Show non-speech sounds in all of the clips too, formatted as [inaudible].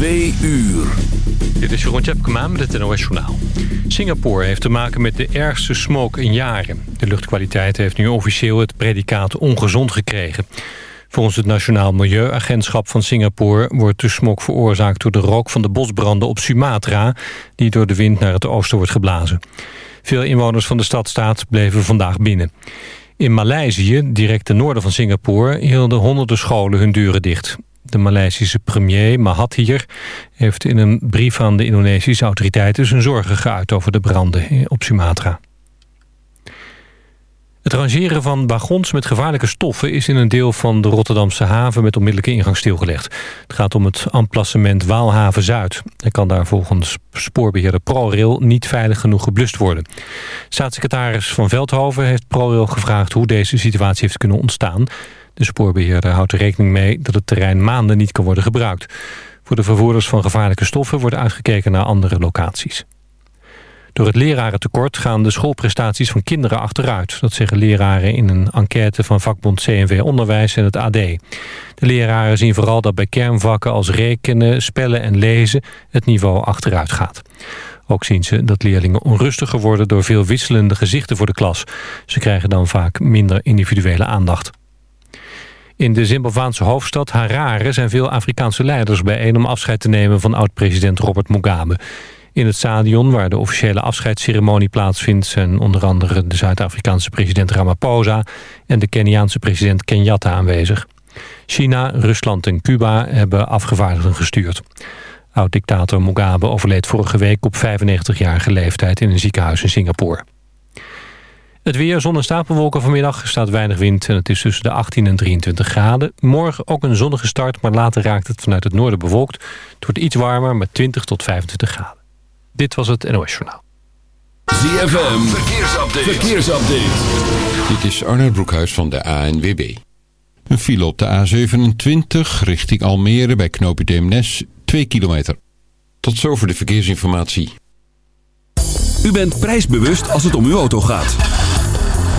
Twee uur. Dit is Jeroen Tjepkema met het NOS Journaal. Singapore heeft te maken met de ergste smoke in jaren. De luchtkwaliteit heeft nu officieel het predicaat ongezond gekregen. Volgens het Nationaal Milieuagentschap van Singapore... wordt de smok veroorzaakt door de rook van de bosbranden op Sumatra... die door de wind naar het oosten wordt geblazen. Veel inwoners van de stadstaat bleven vandaag binnen. In Maleisië, direct ten noorden van Singapore... hielden honderden scholen hun deuren dicht. De Maleisische premier Mahathir heeft in een brief aan de Indonesische autoriteiten... zijn zorgen geuit over de branden op Sumatra. Het rangeren van wagons met gevaarlijke stoffen... is in een deel van de Rotterdamse haven met onmiddellijke ingang stilgelegd. Het gaat om het emplacement Waalhaven-Zuid. Er kan daar volgens spoorbeheerder ProRail niet veilig genoeg geblust worden. Staatssecretaris Van Veldhoven heeft ProRail gevraagd... hoe deze situatie heeft kunnen ontstaan. De spoorbeheerder houdt er rekening mee dat het terrein maanden niet kan worden gebruikt. Voor de vervoerders van gevaarlijke stoffen wordt uitgekeken naar andere locaties. Door het lerarentekort gaan de schoolprestaties van kinderen achteruit. Dat zeggen leraren in een enquête van vakbond CNV Onderwijs en het AD. De leraren zien vooral dat bij kernvakken als rekenen, spellen en lezen het niveau achteruit gaat. Ook zien ze dat leerlingen onrustiger worden door veel wisselende gezichten voor de klas. Ze krijgen dan vaak minder individuele aandacht. In de Zimbabwaanse hoofdstad Harare zijn veel Afrikaanse leiders bijeen om afscheid te nemen van oud-president Robert Mugabe. In het stadion waar de officiële afscheidsceremonie plaatsvindt... zijn onder andere de Zuid-Afrikaanse president Ramaphosa... en de Keniaanse president Kenyatta aanwezig. China, Rusland en Cuba hebben afgevaardigden gestuurd. Oud-dictator Mugabe overleed vorige week op 95-jarige leeftijd... in een ziekenhuis in Singapore. Het weer, zon en stapelwolken vanmiddag, staat weinig wind... en het is tussen de 18 en 23 graden. Morgen ook een zonnige start, maar later raakt het vanuit het noorden bewolkt. Het wordt iets warmer met 20 tot 25 graden. Dit was het NOS Journaal. ZFM, verkeersupdate. verkeersupdate. Dit is Arnold Broekhuis van de ANWB. Een file op de A27 richting Almere bij knoopje Deemnes, 2 kilometer. Tot zover de verkeersinformatie. U bent prijsbewust als het om uw auto gaat.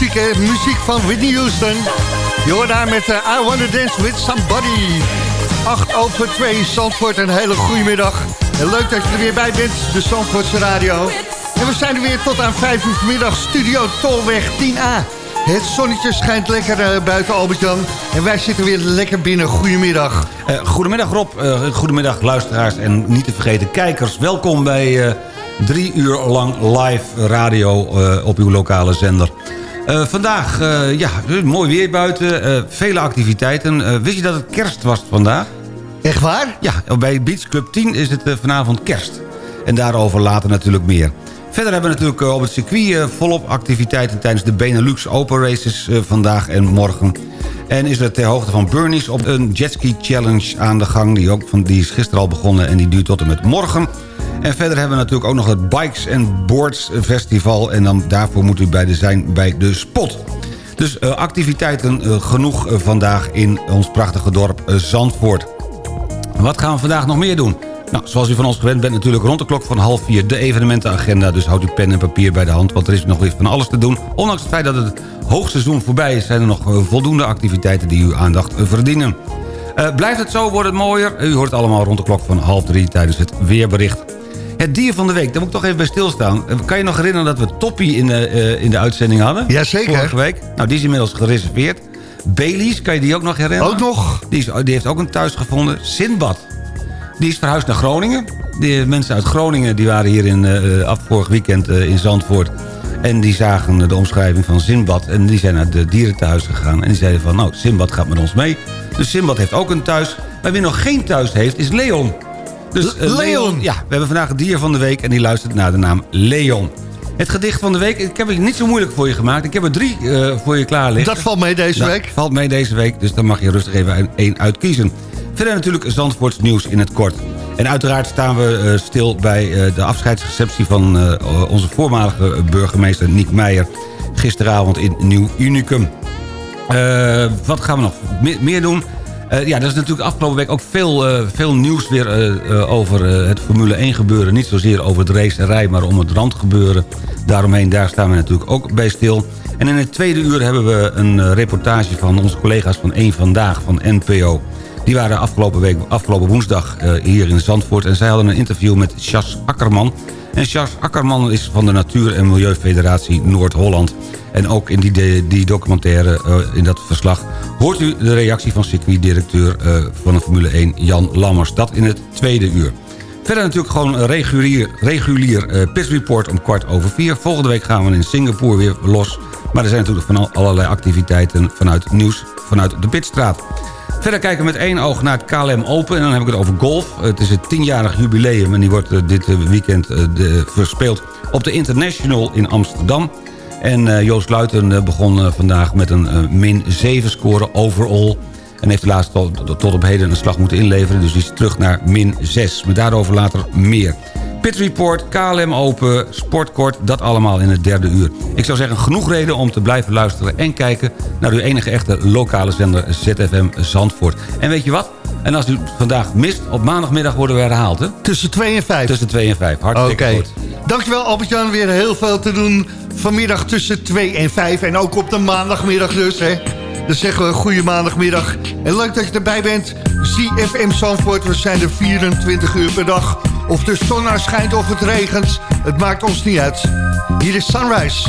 Muziek? Muziek van Whitney Houston. Je daar met eh, I Wanna Dance With Somebody. 8 over 2, Zandvoort, een hele goede middag. Leuk dat je er weer bij bent, de Zandvoortse Radio. En we zijn er weer tot aan 5 uur vanmiddag, Studio Tolweg 10A. Het zonnetje schijnt lekker eh, buiten Albert-Jan. En wij zitten weer lekker binnen. Goedemiddag. Eh, goedemiddag Rob, goedemiddag luisteraars en niet te vergeten kijkers. Welkom bij drie uur lang live radio op uw lokale zender. Eh, vandaag, eh, ja, mooi weer buiten, eh, vele activiteiten. Wist je dat het kerst was vandaag? Echt waar? Ja, bij Beach Club 10 is het vanavond kerst. En daarover later natuurlijk meer. Verder hebben we natuurlijk op het circuit volop activiteiten... tijdens de Benelux Open Races vandaag en morgen. En is er ter hoogte van Burnies op een jetski challenge aan de gang. Die, ook van, die is gisteren al begonnen en die duurt tot en met morgen. En verder hebben we natuurlijk ook nog het Bikes and Boards Festival. En dan daarvoor moet u bij de zijn bij de spot. Dus eh, activiteiten eh, genoeg eh, vandaag in ons prachtige dorp Zandvoort. Wat gaan we vandaag nog meer doen? Nou, zoals u van ons gewend bent natuurlijk rond de klok van half vier de evenementenagenda. Dus houd uw pen en papier bij de hand, want er is nog weer van alles te doen. Ondanks het feit dat het hoogseizoen voorbij is... zijn er nog voldoende activiteiten die uw aandacht verdienen. Blijft het zo, wordt het mooier. U hoort allemaal rond de klok van half drie tijdens het weerbericht. Het dier van de week, daar moet ik toch even bij stilstaan. Kan je nog herinneren dat we Toppie in de, eh, in de uitzending hadden? Jazeker. Vorige week. Nou, die is inmiddels gereserveerd. Baileys, kan je die ook nog herinneren? Ook nog? Die, is, die heeft ook een thuis gevonden. Sinbad. Die is verhuisd naar Groningen. Die mensen uit Groningen die waren hier in, eh, af vorig weekend eh, in Zandvoort. En die zagen de omschrijving van Sinbad. En die zijn naar de dierenthuis gegaan. En die zeiden van, nou, Sinbad gaat met ons mee. Dus Sinbad heeft ook een thuis. Maar wie nog geen thuis heeft, is Leon. Dus, eh, Leon? Ja, we hebben vandaag het dier van de week. En die luistert naar de naam Leon. Het gedicht van de week, ik heb het niet zo moeilijk voor je gemaakt. Ik heb er drie eh, voor je klaar liggen. Dat valt mee deze Dat week. valt mee deze week, dus dan mag je rustig even één uitkiezen. Verder natuurlijk Zandvoorts nieuws in het kort. En uiteraard staan we eh, stil bij de afscheidsreceptie van onze voormalige burgemeester Niek Meijer. Gisteravond in Nieuw Unicum. Wat gaan we nog me- meer doen? Eh, ja, er is natuurlijk afgelopen week ook veel, eh, veel nieuws weer eh, over het Formule 1 gebeuren. Niet zozeer over het racerij, maar om het randgebeuren. Daaromheen, daar staan we natuurlijk ook bij stil. En in het tweede uur hebben we een reportage van onze collega's van Eén Vandaag van NPO. Die waren afgelopen, week, afgelopen woensdag hier in Zandvoort... en zij hadden een interview met Sjas Akkerman. En Sjas Akkerman is van de Natuur- en Milieufederatie Noord-Holland. En ook in die, die documentaire, eh, in dat verslag... hoort u de reactie van circuitdirecteur eh, van de Formule 1 Jan Lammers. Dat in het tweede uur. Verder natuurlijk gewoon een regulier, regulier pisreport om kwart over vier. Volgende week gaan we in Singapore weer los. Maar er zijn natuurlijk van al- allerlei activiteiten vanuit nieuws vanuit de Pitstraat. Verder kijken we met één oog naar het KLM Open. En dan heb ik het over golf. Het is het tienjarig jubileum en die wordt eh, dit eh, weekend eh, verspeeld op de International in Amsterdam. En Joost Luiten begon vandaag met een min 7 score overall. En heeft helaas tot, tot op heden een slag moeten inleveren. Dus die is terug naar min 6. Maar daarover later meer. Pit Report, KLM Open, Sportkort, dat allemaal in het derde uur. Ik zou zeggen, genoeg reden om te blijven luisteren en kijken... naar uw enige echte lokale zender ZFM Zandvoort. En weet je wat? En als u vandaag mist, op maandagmiddag worden we herhaald, hè? Tussen 2 en 5. Tussen 2 en 5. Hartstikke Oké. goed. Dankjewel Albert-Jan. Weer heel veel te doen vanmiddag tussen 2 en 5. En ook op de maandagmiddag dus. Hè. Dan zeggen we goede maandagmiddag. En leuk dat je erbij bent. CFM Zandvoort. We zijn er 24 uur per dag. Of de zon nou schijnt of het regent. Het maakt ons niet uit. Hier is Sunrise.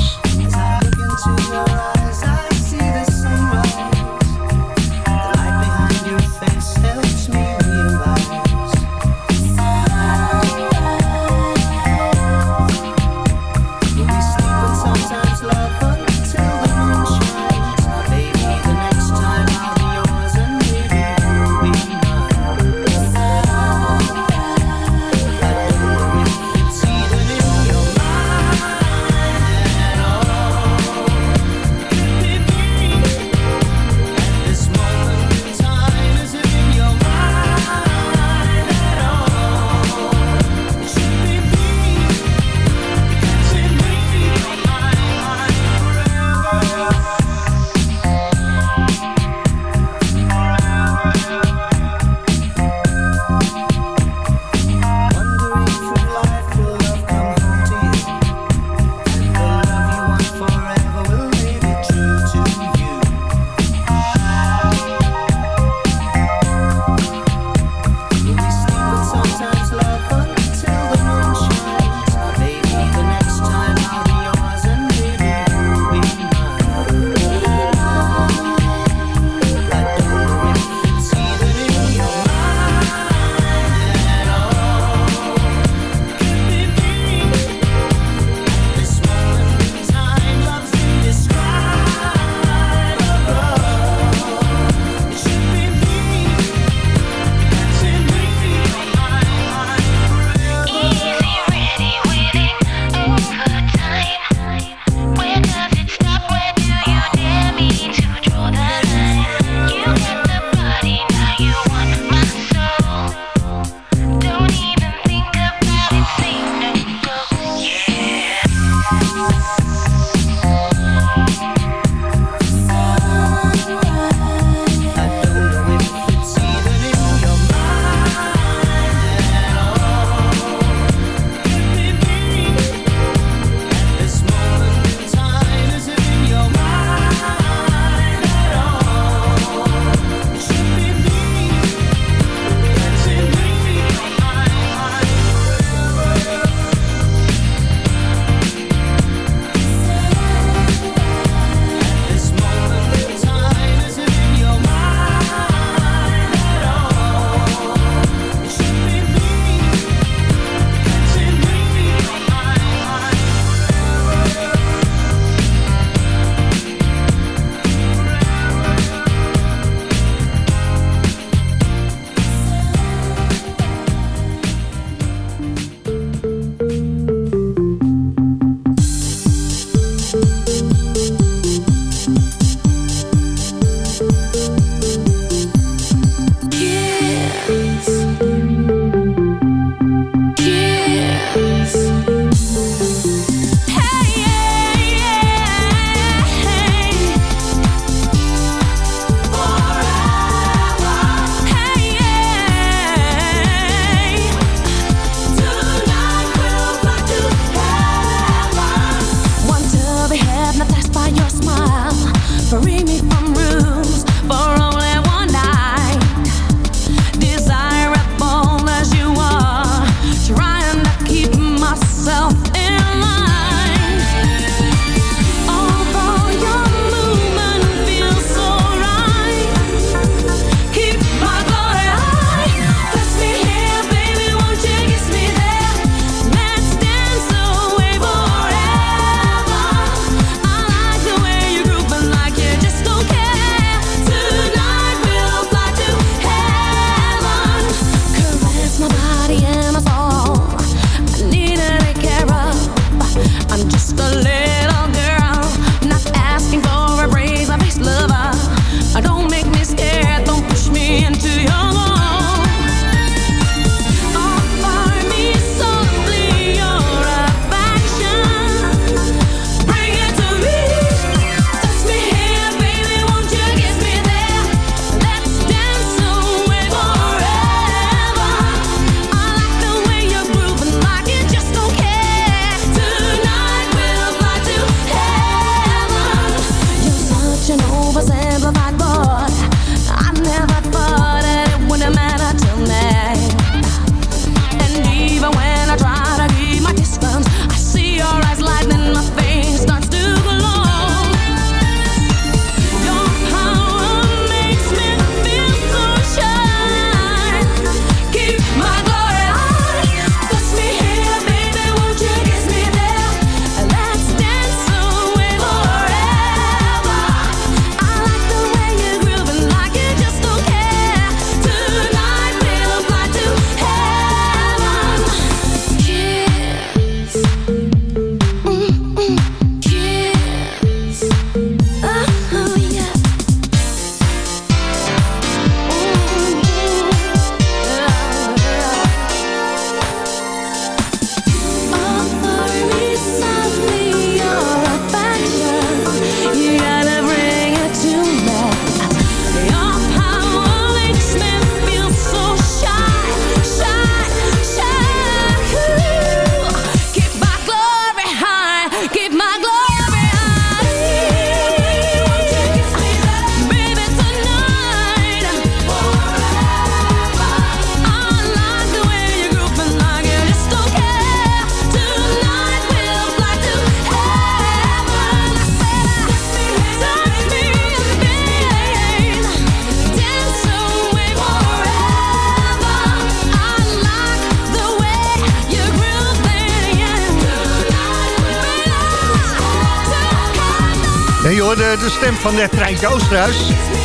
De stem van net Treintje Oosterhuis.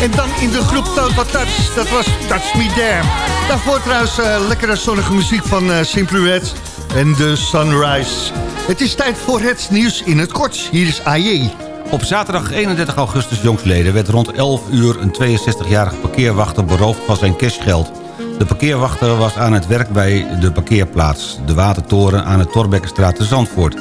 En dan in de groep Total Touch, dat was Touch Me There. Daarvoor trouwens eh, lekkere zonnige muziek van eh Red en de Sunrise. Het is tijd voor het nieuws in het kort. Hier is AJ. Op zaterdag 31 augustus jongstleden werd rond 11 uur een 62-jarige parkeerwachter beroofd van zijn cashgeld. De parkeerwachter was aan het werk bij de parkeerplaats, de Watertoren aan de Torbekkenstraat te Zandvoort.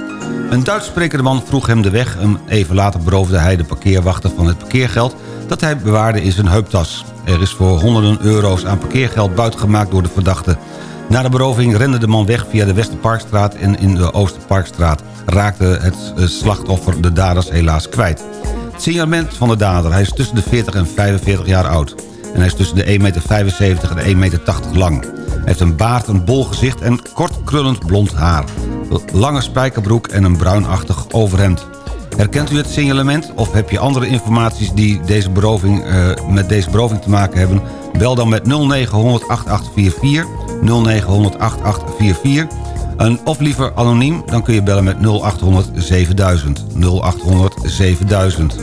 Een Duits sprekende man vroeg hem de weg en even later beroofde hij de parkeerwachter van het parkeergeld dat hij bewaarde in zijn heuptas. Er is voor honderden euro's aan parkeergeld buitgemaakt door de verdachte. Na de beroving rende de man weg via de Westerparkstraat en in de Oosterparkstraat raakte het eh, slachtoffer de daders helaas kwijt. Het signalement van de dader, hij is tussen de 40 en 45 jaar oud. En hij is tussen de 1,75 meter en 1,80 meter lang. Hij heeft een baard, een bol gezicht en kort krullend blond haar. Lange spijkerbroek en een bruinachtig overhemd. Herkent u het signalement of heb je andere informaties die deze beroving, eh, met deze beroving te maken hebben? Bel dan met 0900 8844, 0900 8844. En, of liever anoniem, dan kun je bellen met 0800 7000. 0800 7000.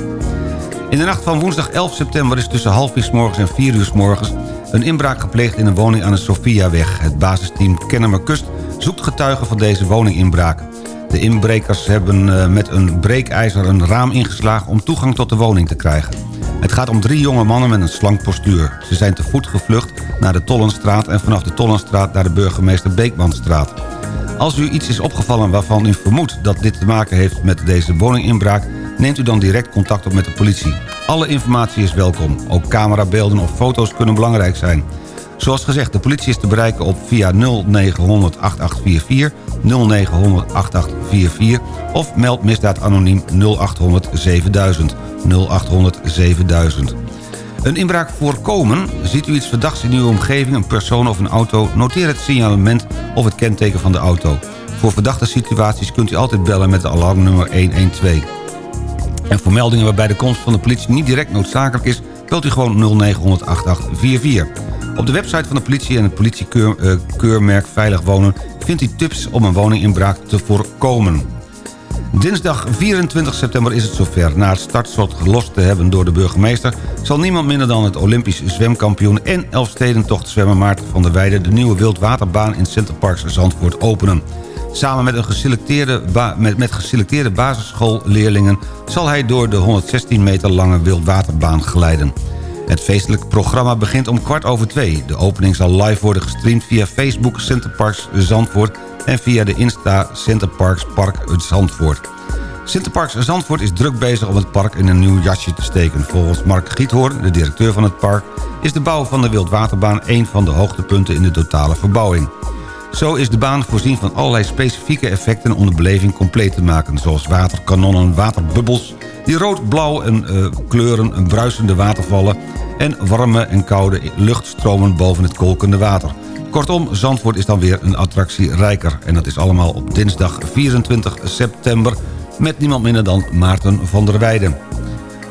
In de nacht van woensdag 11 september is tussen half vier 's morgens en 4 uur 's morgens... een inbraak gepleegd in een woning aan de Sofiaweg. Het basisteam Kennemer Kust zoekt getuigen van deze woninginbraak. De inbrekers hebben eh, met een breekijzer een raam ingeslagen... om toegang tot de woning te krijgen. Het gaat om drie jonge mannen met een slank postuur. Ze zijn te voet gevlucht naar de Tollenstraat... en vanaf de Tollenstraat naar de burgemeester Beekmanstraat. Als u iets is opgevallen waarvan u vermoedt dat dit te maken heeft met deze woninginbraak... neemt u dan direct contact op met de politie. Alle informatie is welkom. Ook camerabeelden of foto's kunnen belangrijk zijn. Zoals gezegd, de politie is te bereiken op via 0900 8844, 0900 8844 of meld misdaad anoniem 0800 7000, 0800 7000. Een inbraak voorkomen. Ziet u iets verdachts in uw omgeving, een persoon of een auto... noteer het signalement of het kenteken van de auto. Voor verdachte situaties kunt u altijd bellen met de alarmnummer 112. En voor meldingen waarbij de komst van de politie niet direct noodzakelijk is... belt u gewoon 0900 8844. Op de website van de politie en het politiekeurmerk Veilig Wonen... vindt u tips om een woninginbraak te voorkomen. Dinsdag 24 september is het zover. Na het startslot gelost te hebben door de burgemeester... zal niemand minder dan het Olympisch zwemkampioen... en Elfstedentocht zwemmer Maarten van der Weijden... de nieuwe wildwaterbaan in Centerparks Zandvoort openen. Samen met, een geselecteerde met, met geselecteerde basisschoolleerlingen... zal hij door de 116 meter lange wildwaterbaan glijden. Het feestelijk programma begint om kwart over twee. De opening zal live worden gestreamd via Facebook Centerparks Zandvoort... en via de Insta Centerparks Park Zandvoort. Centerparks Zandvoort is druk bezig om het park in een nieuw jasje te steken. Volgens Mark Giethoorn, de directeur van het park... is de bouw van de Wildwaterbaan een van de hoogtepunten in de totale verbouwing. Zo is de baan voorzien van allerlei specifieke effecten om de beleving compleet te maken... zoals waterkanonnen, waterbubbels... die rood-blauw en eh, kleuren, een bruisende watervallen... en warme en koude luchtstromen boven het kolkende water. Kortom, Zandvoort is dan weer een attractie rijker. En dat is allemaal op dinsdag 24 september... met niemand minder dan Maarten van der Weijden.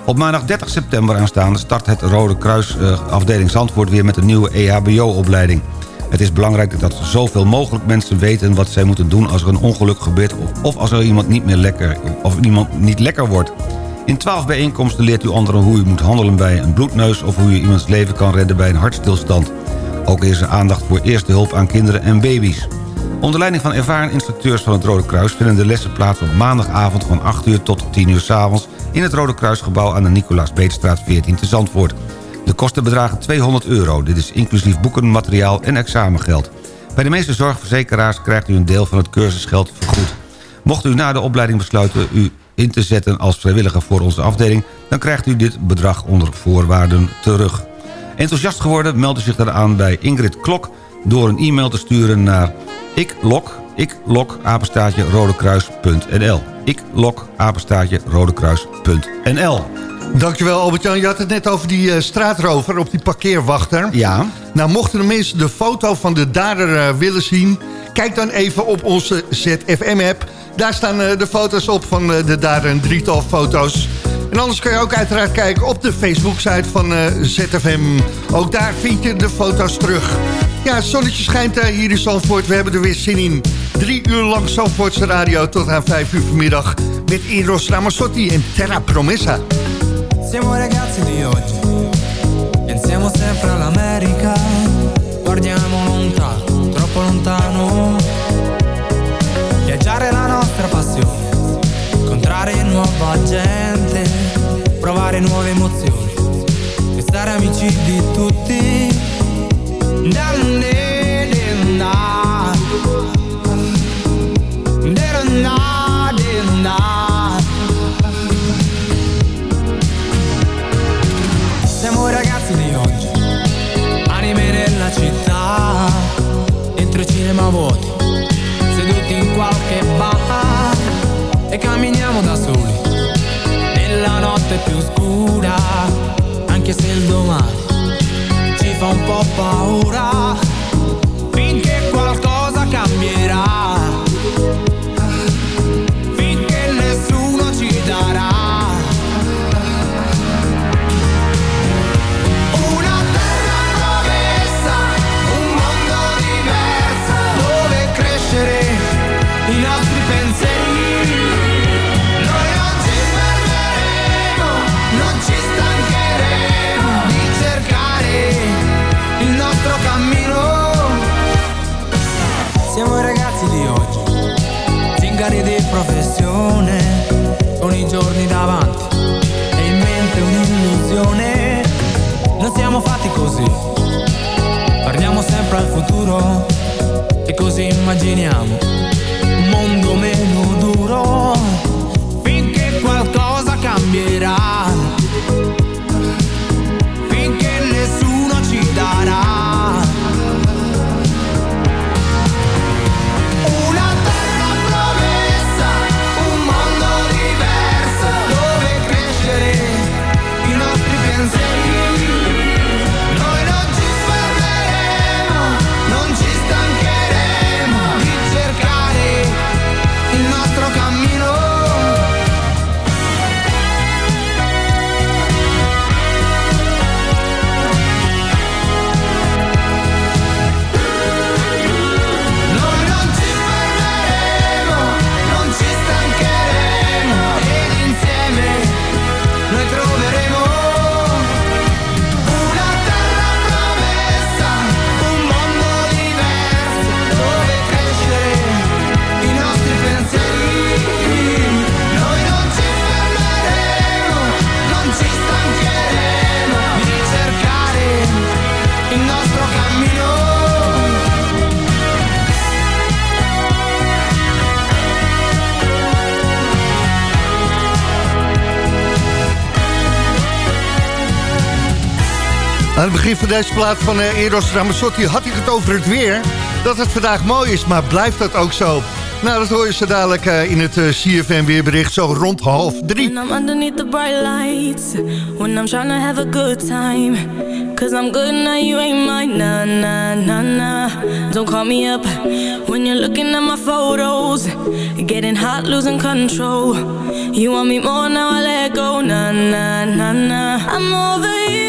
Op maandag 30 september aanstaande start het Rode Kruis eh, afdeling Zandvoort weer met een nieuwe EHBO-opleiding. Het is belangrijk dat zoveel mogelijk mensen weten wat zij moeten doen als er een ongeluk gebeurt of, als er iemand niet meer lekker, of iemand niet lekker wordt. In 12 bijeenkomsten leert u anderen hoe u moet handelen bij een bloedneus of hoe je iemands leven kan redden bij een hartstilstand. Ook is er aandacht voor eerste hulp aan kinderen en baby's. Onder leiding van ervaren instructeurs van het Rode Kruis... vinden de lessen plaats op maandagavond van 8 uur tot 10 uur s avonds... in het Rode Kruisgebouw aan de Nicolaas Beetstraat 14 te Zandvoort. De kosten bedragen 200 euro. Dit is inclusief boeken, materiaal en examengeld. Bij de meeste zorgverzekeraars krijgt u een deel van het cursusgeld vergoed. Mocht u na de opleiding besluiten u in te zetten als vrijwilliger voor onze afdeling... dan krijgt u dit bedrag onder voorwaarden terug. Enthousiast geworden meldt u zich dan aan bij Ingrid Klok... door een e-mail te sturen naar iklok, iklok, apenstaartje, rodekruis.nl. Iklok, apenstaartje, rodekruis.nl. Dankjewel Albert-Jan. Je had het net over die eh, straatrover op die parkeerwachter. Ja. Nou, mochten de mensen de foto van de dader eh, willen zien... kijk dan even op onze ZFM-app. Daar staan eh, de foto's op van de dader, een drietal foto's. En anders kun je ook uiteraard kijken op de Facebook-site van ZFM. Ook daar vind je de foto's terug. Ja, het zonnetje schijnt hier in Zandvoort. We hebben er weer zin in. Drie uur lang Zandvoortse radio tot aan vijf uur vanmiddag... met Eros Ramazzotti en Terra Promessa. Siamo ragazzi di oggi, pensiamo sempre all'America, guardiamo lontano, troppo lontano. Viaggiare è la nostra passione, incontrare nuova gente, provare nuove emozioni, e stare amici di tutti. Da-da-da-da. Da-da-da-da-da. Vuoti, seduti in qualche bar e camminiamo da soli, nella notte più scura, anche se il domani ci fa un po' paura, finché qualcosa cambierà, professione, con i giorni davanti e in mente un'illusione. Non siamo fatti così, guardiamo sempre al futuro e così immaginiamo un mondo meno duro Aan het begin van deze plaat van eh, Eros Ramazzotti had ik het over het weer. Dat het vandaag mooi is, maar blijft dat ook zo? Nou, dat hoor je zo dadelijk eh, in het eh, CFM weerbericht, zo rond half drie. When I'm underneath the bright lights, when I'm trying to have a good time. Cause I'm good now, you ain't mine, nah, nah, nah, nah. Don't call me up when you're looking at my photos. Getting hot, losing control. You want me more, now I let go, nah, nah, nah, nah. I'm over you,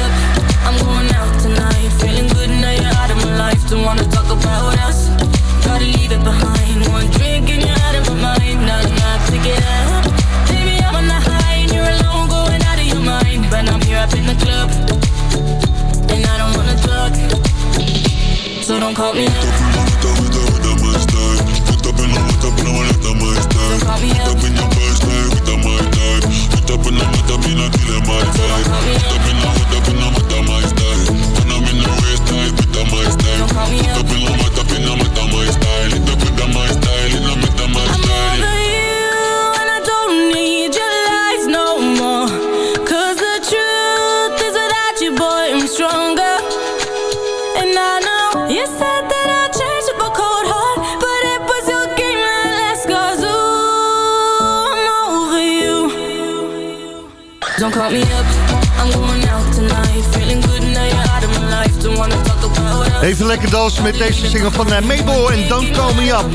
don't me up. Don't call me up. Don't call me up. I'm over Don't call me up, I'm going out tonight. Feeling good now you're out of my life. Don't wanna talk about us. Even lekker dansen met deze single van eh, Mabel en Don't Call Me Up.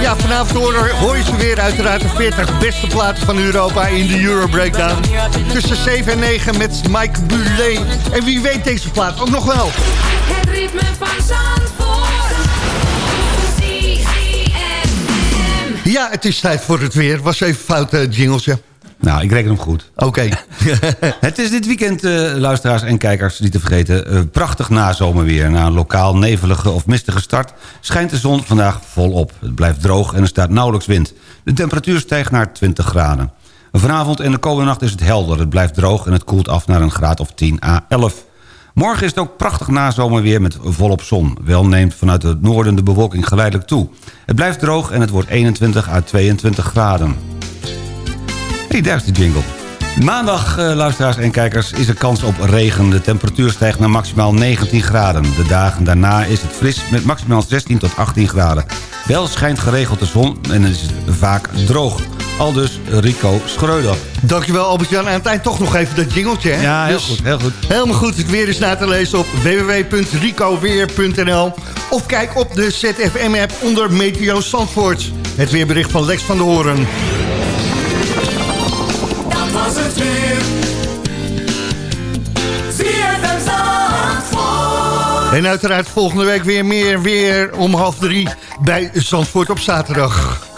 Ja, vanavond hoor, hoor je ze weer uiteraard de 40 beste platen van Europa in de Euro Breakdown. Tussen 7 en 9 met Mike Bulet. En wie weet deze plaat ook nog wel. Het ritme van Zandvoort. Ja, het is tijd voor het weer. Was even fout, jinglesje. Nou, ik reken hem goed. Oké. [laughs] Het is dit weekend, eh, luisteraars en kijkers, niet te vergeten... eh, prachtig nazomerweer. Na een lokaal nevelige of mistige start schijnt de zon vandaag volop. Het blijft droog en er staat nauwelijks wind. De temperatuur stijgt naar 20 graden. Vanavond en de komende nacht is het helder. Het blijft droog en het koelt af naar een graad of 10 à 11. Morgen is het ook prachtig nazomerweer met volop zon. Wel neemt vanuit het noorden de bewolking geleidelijk toe. Het blijft droog en het wordt 21 à 22 graden. Hey, daar is de jingle. Maandag, eh, luisteraars en kijkers, is er kans op regen. De temperatuur stijgt naar maximaal 19 graden. De dagen daarna is het fris met maximaal 16 tot 18 graden. Wel schijnt geregeld de zon en is het vaak droog. Aldus Rico Schreuder. Dankjewel Albert-Jan. Aan het eind toch nog even dat jingeltje. Hè? Ja, heel Dus goed, heel goed. Helemaal goed. Het weer is na te lezen op www.ricoweer.nl Of kijk op de ZFM-app onder Meteo Zandvoort. Het weerbericht van Lex van der Hoorn. En uiteraard volgende week weer meer weer om half drie bij Zandvoort op zaterdag.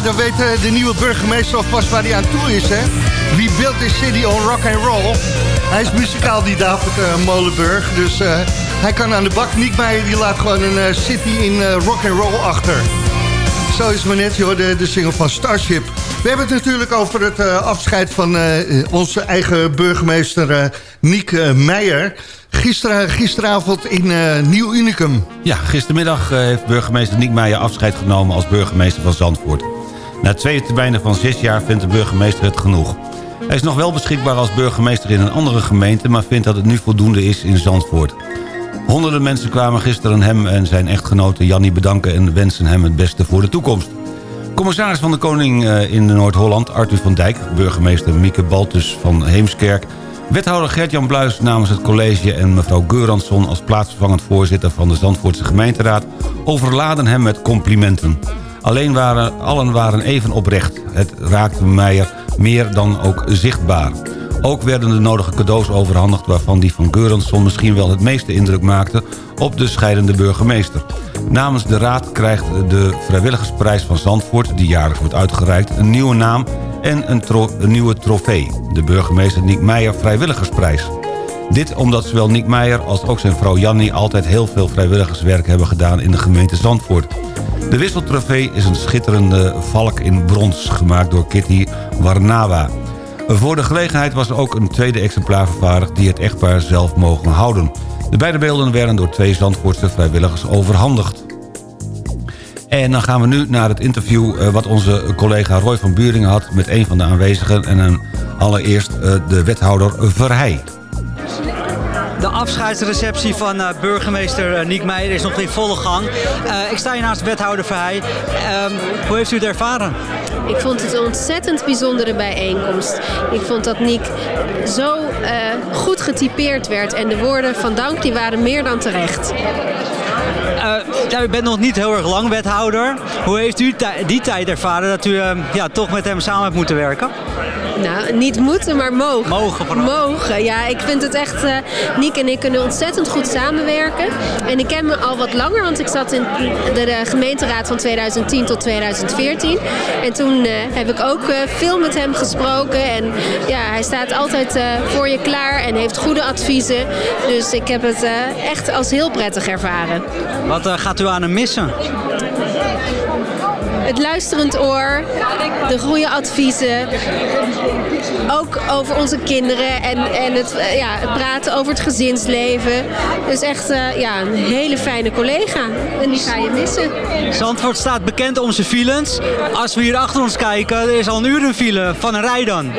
Dan weet eh, de nieuwe burgemeester alvast waar hij aan toe is, hè? Wie built this city on rock and roll? Hij is muzikaal, die David eh, Molenburg. Dus eh, hij kan aan de bak. Nick Meijer die laat gewoon een city in rock and roll achter. Zo is het maar net, joh, de, de single van Starship. We hebben het natuurlijk over het afscheid van onze eigen burgemeester Niek Meijer. Gisteren, gisteravond in Nieuw Unicum. Ja, gistermiddag heeft burgemeester Niek Meijer afscheid genomen als burgemeester van Zandvoort. Na twee termijnen van zes jaar vindt de burgemeester het genoeg. Hij is nog wel beschikbaar als burgemeester in een andere gemeente... maar vindt dat het nu voldoende is in Zandvoort. Honderden mensen kwamen gisteren hem en zijn echtgenote Jannie bedanken... en wensen hem het beste voor de toekomst. Commissaris van de Koning eh, in Noord-Holland, Arthur van Dijk... burgemeester Mieke Baltus van Heemskerk... wethouder Gert-Jan Bluis namens het college... en mevrouw Geuransson als plaatsvervangend voorzitter... van de Zandvoortse gemeenteraad... overladen hem met complimenten. Alleen waren, allen waren even oprecht. Het raakte Meijer meer dan ook zichtbaar. Ook werden de nodige cadeaus overhandigd... waarvan die van Geuransson misschien wel het meeste indruk maakte... op de scheidende burgemeester. Namens de raad krijgt de vrijwilligersprijs van Zandvoort... die jaarlijks wordt uitgereikt, een nieuwe naam... en een, een nieuwe trofee. De burgemeester Niek Meijer Vrijwilligersprijs. Dit omdat zowel Niek Meijer als ook zijn vrouw Jannie... altijd heel veel vrijwilligerswerk hebben gedaan in de gemeente Zandvoort. De wisseltrofee is een schitterende valk in brons... gemaakt door Kitty Warnawa. Voor de gelegenheid was er ook een tweede exemplaar vervaardigd... die het echtpaar zelf mogen houden. De beide beelden werden door twee Zandvoortse vrijwilligers overhandigd. En dan gaan we nu naar het interview eh, wat onze collega Roy van Buringen had... met een van de aanwezigen en allereerst eh, de wethouder Verheij. De afscheidsreceptie van eh, burgemeester uh, Niek Meijer is nog in volle gang. Eh, ik sta hier naast wethouder Verheij. Ehm, hoe heeft u het ervaren? Ik vond het een ontzettend bijzondere bijeenkomst. Ik vond dat Niek zo eh, goed getypeerd werd. En de woorden van dank die waren meer dan terecht. Eh, ja, u bent nog niet heel erg lang wethouder. Hoe heeft u die tijd ervaren dat u ehm, ja, toch met hem samen hebt moeten werken? Nou, niet moeten, maar mogen. Mogen vooral. Mogen, ja. Ik vind het echt... eh Niek en ik kunnen ontzettend goed samenwerken. En ik ken me al wat langer, want ik zat in de, gemeenteraad van 2010 tot 2014. En toen eh, heb ik ook eh, veel met hem gesproken. En ja, hij staat altijd voor je klaar en heeft goede adviezen. Dus ik heb het echt als heel prettig ervaren. Wat gaat u aan hem missen? Het luisterend oor, de goede adviezen. Ook over onze kinderen en, en het, eh, ja, het praten over het gezinsleven. Dus echt eh, ja, een hele fijne collega. En die ga je missen. Zandvoort staat bekend om zijn files. Als we hier achter ons kijken, er is al een uur een file van een rij dan.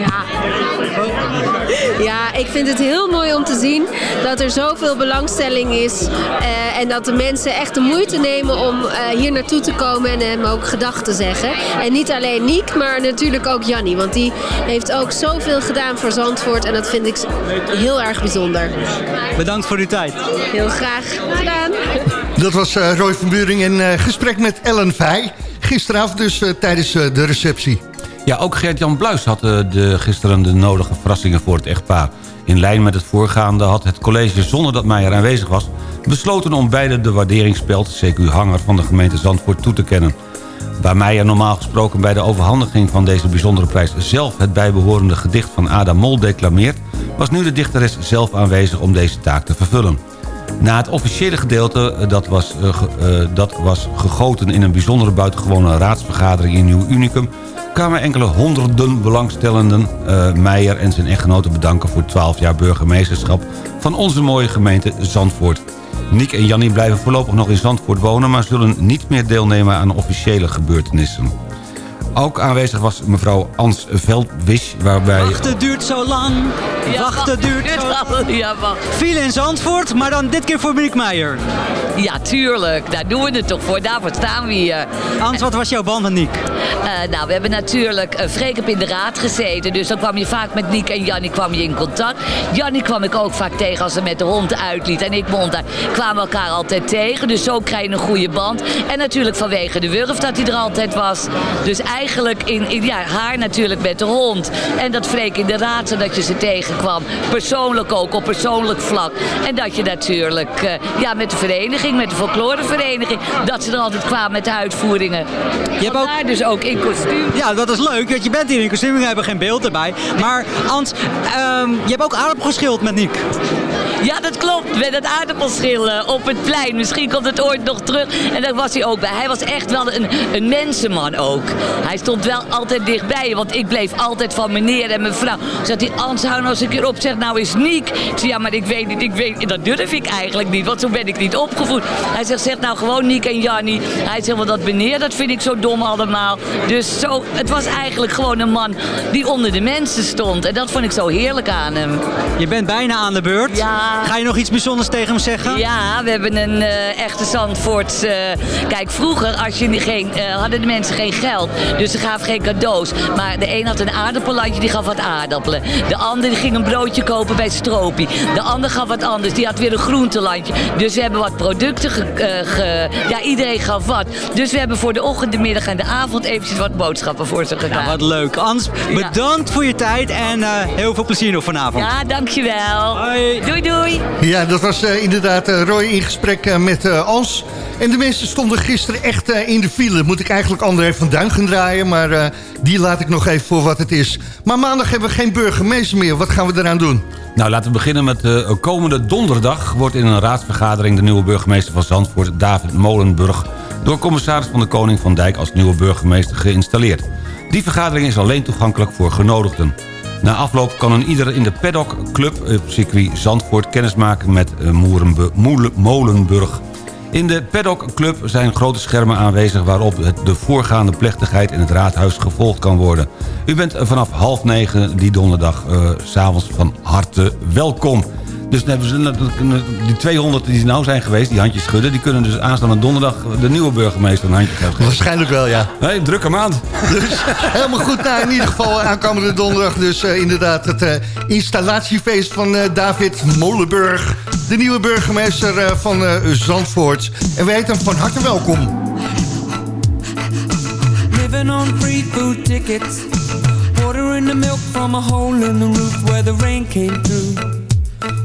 Ja, ik vind het heel mooi om te zien dat er zoveel belangstelling is. eh, en dat de mensen echt de moeite nemen om hier naartoe te komen en hem ook gedag te zeggen. En niet alleen Niek, maar natuurlijk ook Jannie. Want die heeft ook zoveel gedaan voor Zandvoort. En dat vind ik heel erg bijzonder. Bedankt voor uw tijd. Heel graag gedaan. Dat was eh, Roy van Buring in eh, gesprek met Ellen Vij. Gisteravond dus eh, tijdens de receptie. Ja, ook Gert-Jan Bluis had eh, de, gisteren de nodige verrassingen voor het echtpaar. In lijn met het voorgaande had het college zonder dat Meijer aanwezig was... besloten om beide de waarderingspeld, CQ Hanger van de gemeente Zandvoort, toe te kennen. Waar Meijer normaal gesproken bij de overhandiging van deze bijzondere prijs... zelf het bijbehorende gedicht van Ada Mol declameert... was nu de dichteres zelf aanwezig om deze taak te vervullen. Na het officiële gedeelte, eh, dat was, eh, eh, dat was gegoten in een bijzondere buitengewone raadsvergadering in Nieuw Unicum... kwamen enkele honderden belangstellenden Meijer en zijn echtgenote bedanken... voor 12 jaar burgemeesterschap van onze mooie gemeente Zandvoort. Niek en Jannie blijven voorlopig nog in Zandvoort wonen... maar zullen niet meer deelnemen aan officiële gebeurtenissen. Ook aanwezig was mevrouw Ans Veldwisch, waarbij... Wachten duurt zo lang. Wachten duurt zo lang. Ja, wacht. File in Zandvoort, maar dan dit keer voor Monique Meijer. Ja, tuurlijk. Daar doen we het toch voor. Daarvoor staan we hier. Hans, wat was jouw band met Niek? Eh, nou, we hebben natuurlijk uh, Freek heb in de raad gezeten. Dus dan kwam je vaak met Niek en Jannie kwam je in contact. Jannie kwam ik ook vaak tegen als ze met de hond uitliet. En ik mond daar kwamen we elkaar altijd tegen. Dus zo krijg je een goede band. En natuurlijk vanwege de wurf dat hij er altijd was. Dus eigenlijk in, in ja, haar natuurlijk met de hond. En dat Freek in de raad, zodat je ze tegenkwam. Persoonlijk ook, op persoonlijk vlak. En dat je natuurlijk eh, ja, met de vereniging, met de folklorevereniging... dat ze er altijd kwamen met de uitvoeringen. Je hebt ook... dus ook in kostuum. Ja, dat is leuk, want je bent hier in kostuum. We hebben geen beeld erbij. Maar Hans, ehm, je hebt ook aardappel geschild met Niek. Ja, dat klopt. Met het aardappelschillen op het plein. Misschien komt het ooit nog terug. En daar was hij ook bij. Hij was echt wel een, een mensenman ook. Hij stond wel altijd dichtbij je. Want ik bleef altijd van meneer en mevrouw. Zat hij, Ans, hou nou eens een keer op. Zeg, nou is Niek. Ik zei, ja, maar ik weet niet, ik weet En dat durf ik eigenlijk niet. Want zo ben ik niet opgevoed. Hij zegt, zeg nou gewoon Niek en Jannie. Hij zegt, wel dat meneer, dat vind ik zo dom allemaal. Dus zo, het was eigenlijk gewoon een man die onder de mensen stond. En dat vond ik zo heerlijk aan hem. Je bent bijna aan de beurt. Ja. Ga je nog iets bijzonders tegen hem zeggen? Ja, we hebben een eh, echte Zandvoorts... eh, kijk, vroeger als je geen, eh, hadden de mensen geen geld. Dus ze gaven geen cadeaus. Maar de een had een aardappellandje, die gaf wat aardappelen. De ander die ging een broodje kopen bij Stroopie. De ander gaf wat anders, die had weer een groentelandje. Dus we hebben wat producten... Ge, ge- ja, iedereen gaf wat. Dus we hebben voor de ochtend, de middag en de avond... eventjes wat boodschappen voor ze gedaan. Ja, wat leuk. Hans, bedankt voor je tijd en heel veel plezier nog vanavond. Ja, dankjewel. Hoi. Doei, doei. Ja, dat was eh, inderdaad eh, Roy in gesprek eh, met eh Ans. En de mensen stonden gisteren echt eh, in de file. Moet ik eigenlijk André van Duin gaan draaien, maar eh, die laat ik nog even voor wat het is. Maar maandag hebben we geen burgemeester meer. Wat gaan we eraan doen? Nou, laten we beginnen met uh, komende donderdag... wordt in een raadsvergadering de nieuwe burgemeester van Zandvoort... David Molenburg door commissaris van de Koning van Dijk... als nieuwe burgemeester geïnstalleerd. Die vergadering is alleen toegankelijk voor genodigden. Na afloop kan een ieder in de paddock club op circuit Zandvoort... kennismaken met uh, Moerenbe Molenburg... In de Paddock Club zijn grote schermen aanwezig... waarop de voorgaande plechtigheid in het raadhuis gevolgd kan worden. U bent vanaf half negen die donderdag s'avonds van harte welkom. Dus dan hebben ze, die 200 die nou zijn geweest, die handjes schudden... die kunnen dus aanstaande donderdag de nieuwe burgemeester een handje geven. Waarschijnlijk wel, ja. Nee, drukke maand. Dus [laughs] helemaal goed. Nou, in ieder geval aankomende donderdag dus uh, inderdaad het uh, installatiefeest van uh, David Molenburg. De nieuwe burgemeester van Zandvoort. En wij heten hem van harte welkom. Living on free food tickets. Water in the milk from a hole in the roof where the rain came through.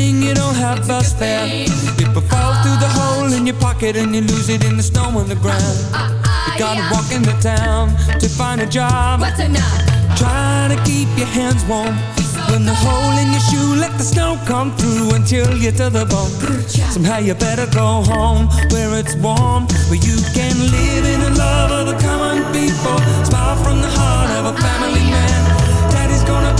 thing you don't have bus fare People fall through the hole in your pocket And you lose it in the snow on the ground you gotta walk into town to find a job. What's enough? Try to keep your hands warm. When the hole in your shoe, let the snow come through until chill you to the bone. Somehow you better go home where it's warm, where you can live in the love of the common people. Smile from the heart of a family man. Daddy's gonna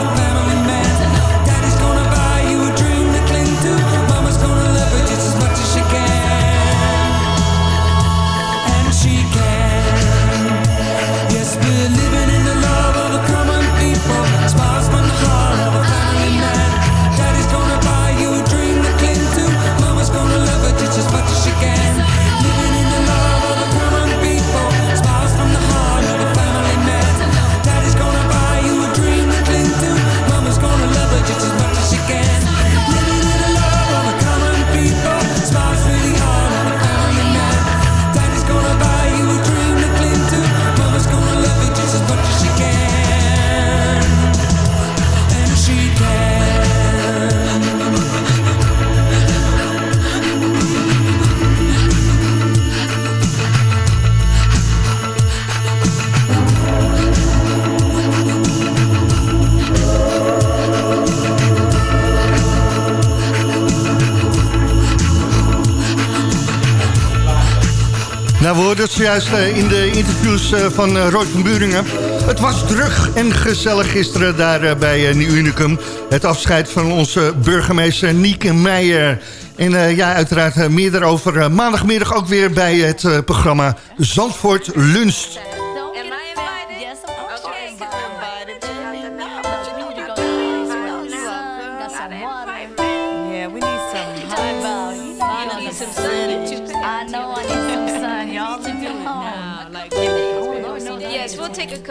We hoorden het zojuist uh, in de interviews uh, van uh, Roy van Buringen. Het was druk en gezellig gisteren daar bij Nieuw Unicum. Het afscheid van onze burgemeester Nieke Meijer. En ja, uiteraard meer daarover maandagmiddag ook weer bij het programma Zandvoort Lunst.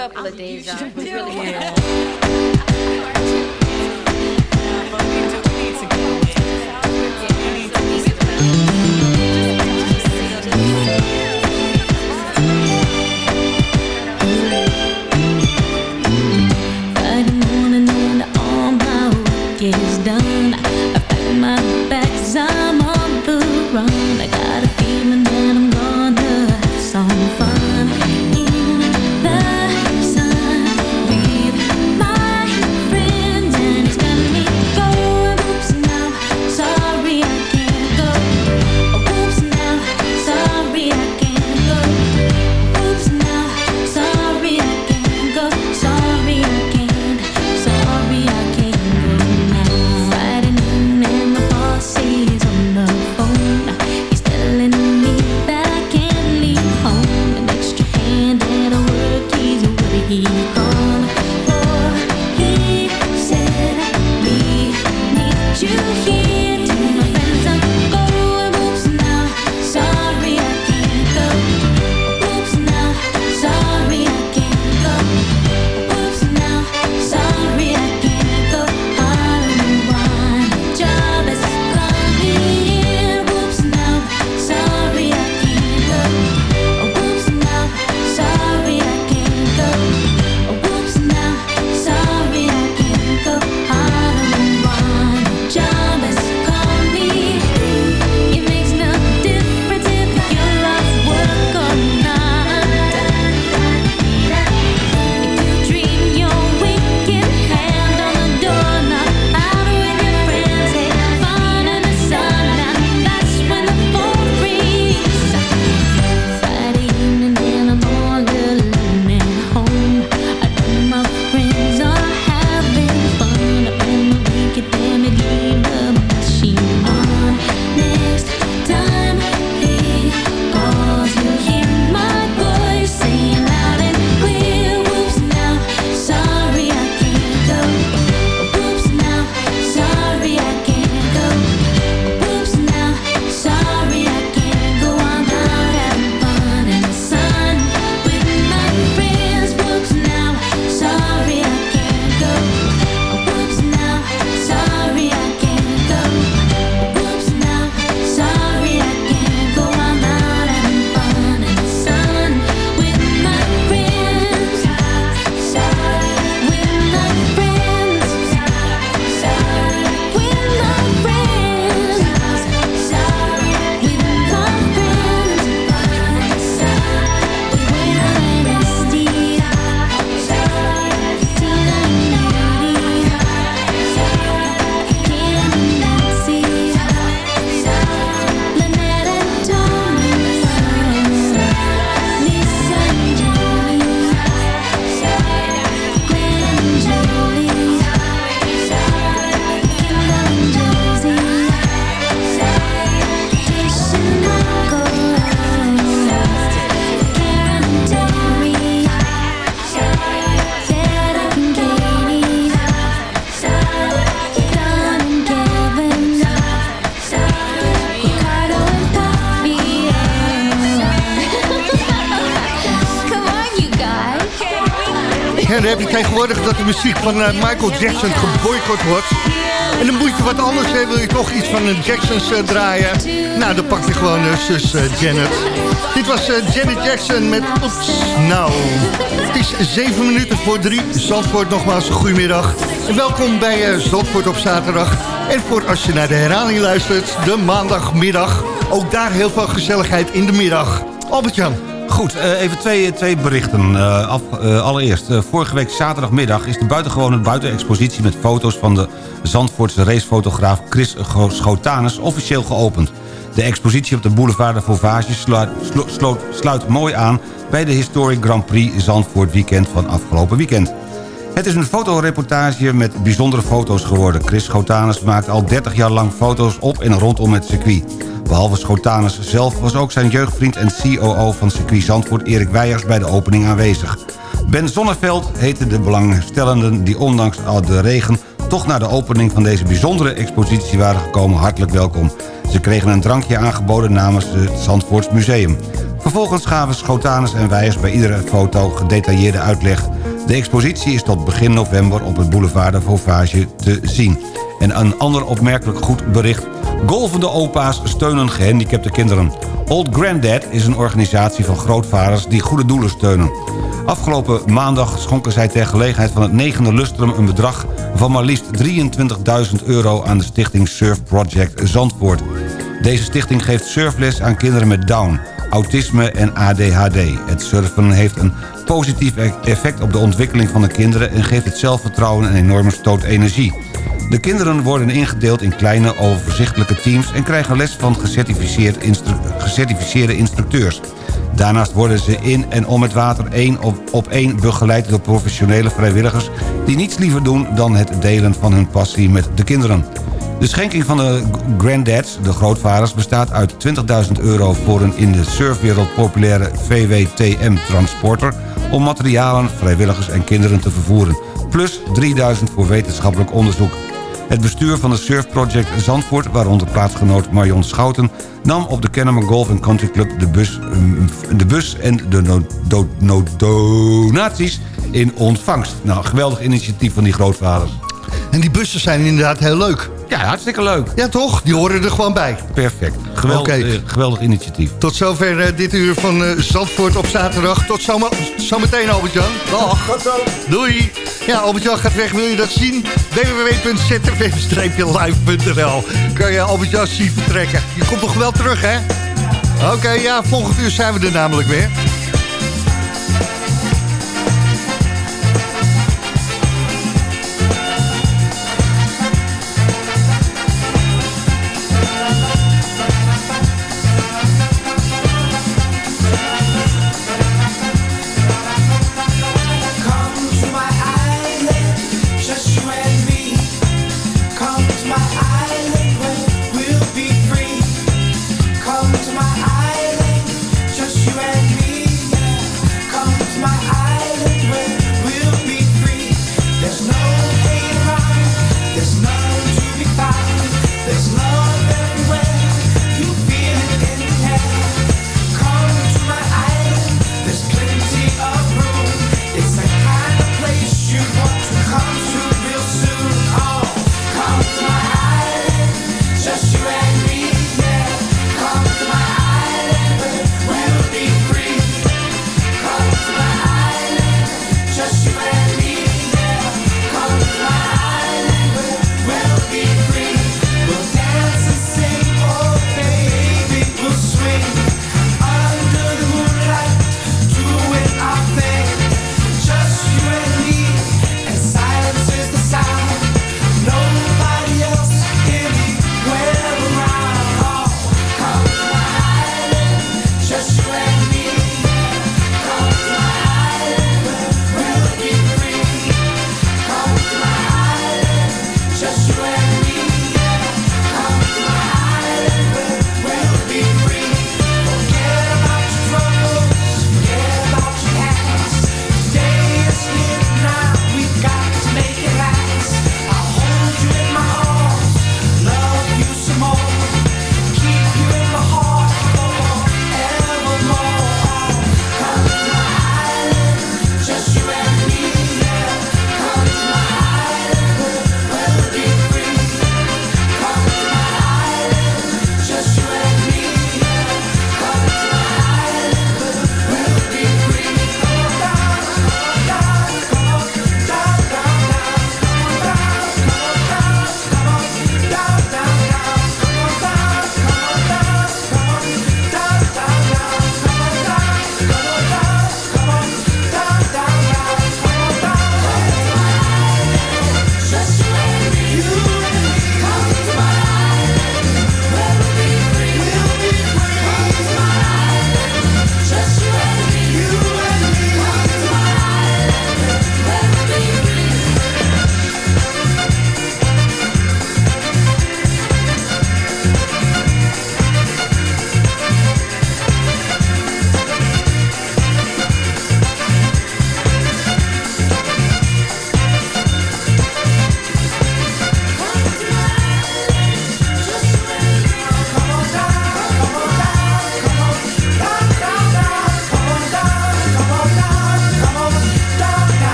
Couple of days off. We really can. [laughs] dat de muziek van eh, Michael Jackson geboycott wordt. En dan moet je wat anders hebben, wil je toch iets van de Jacksons eh, draaien. Nou, dan pak je gewoon eh, zus Janet. Dit was Janet Jackson met Oeps Nou. Het is zeven minuten voor drie. Zandvoort nogmaals, goedemiddag. En welkom bij Zandvoort op zaterdag. En voor als je naar de herhaling luistert, de maandagmiddag. Ook daar heel veel gezelligheid in de middag. Albert-Jan. Goed, eh, even twee, twee berichten. Eh, eh, allereerst, vorige week zaterdagmiddag is de buitengewone buitenexpositie... met foto's van de Zandvoortse racefotograaf Chris Schotanus officieel geopend. De expositie op de boulevard de sloot- sluit mooi aan... bij de Historic Grand Prix Zandvoort weekend van afgelopen weekend. Het is een fotoreportage met bijzondere foto's geworden. Chris Schotanus maakt al 30 jaar lang foto's op en rondom het circuit. Behalve Schotanus zelf was ook zijn jeugdvriend en COO van circuit Zandvoort... Erik Weijers bij de opening aanwezig. Ben Zonneveld heette de belangstellenden die ondanks de regen... toch naar de opening van deze bijzondere expositie waren gekomen hartelijk welkom. Ze kregen een drankje aangeboden namens het Zandvoorts Museum. Vervolgens gaven Schotanus en Weijers bij iedere foto gedetailleerde uitleg. De expositie is tot begin november op het boulevard de Vauvage te zien. En een ander opmerkelijk goed bericht. Golvende opa's steunen gehandicapte kinderen. Old Granddad is een organisatie van grootvaders die goede doelen steunen. Afgelopen maandag schonken zij ter gelegenheid van het negende lustrum een bedrag van maar liefst 23.000 euro aan de stichting Surf Project Zandvoort. Deze stichting geeft surfles aan kinderen met Down, autisme en ADHD. Het surfen heeft een positief effect op de ontwikkeling van de kinderen... en geeft het zelfvertrouwen een enorme stoot energie. De kinderen worden ingedeeld in kleine overzichtelijke teams... en krijgen les van gecertificeerd gecertificeerde instructeurs. Daarnaast worden ze in en om het water één op, op één begeleid door professionele vrijwilligers... die niets liever doen dan het delen van hun passie met de kinderen. De schenking van de granddads, de grootvaders, bestaat uit 20.000 euro voor een in de surfwereld populaire VWTM-transporter... om materialen, vrijwilligers en kinderen te vervoeren. Plus 3000 voor wetenschappelijk onderzoek. Het bestuur van de Surf Project Zandvoort, waaronder plaatsgenoot Marion Schouten... nam op de Kennemer Golf Country Club de bus, mm, de bus en de no- do- no- donaties in ontvangst. Nou, geweldig initiatief van die grootvaders. En die bussen zijn inderdaad heel leuk. Ja, hartstikke leuk. Ja, toch? Die horen er gewoon bij. Perfect. Geweldig, eh, geweldig initiatief. Tot zover eh, dit uur van eh, Zandvoort op zaterdag. Tot zometeen, Albert-Jan. Dag. Tot zo. Doei. Ja, Albert-Jan gaat weg. Wil je dat zien? www.zfm-live.nl Kan je Albert-Jan zien vertrekken. Je komt toch wel terug, hè? Oké, ja, volgend uur zijn we er namelijk weer.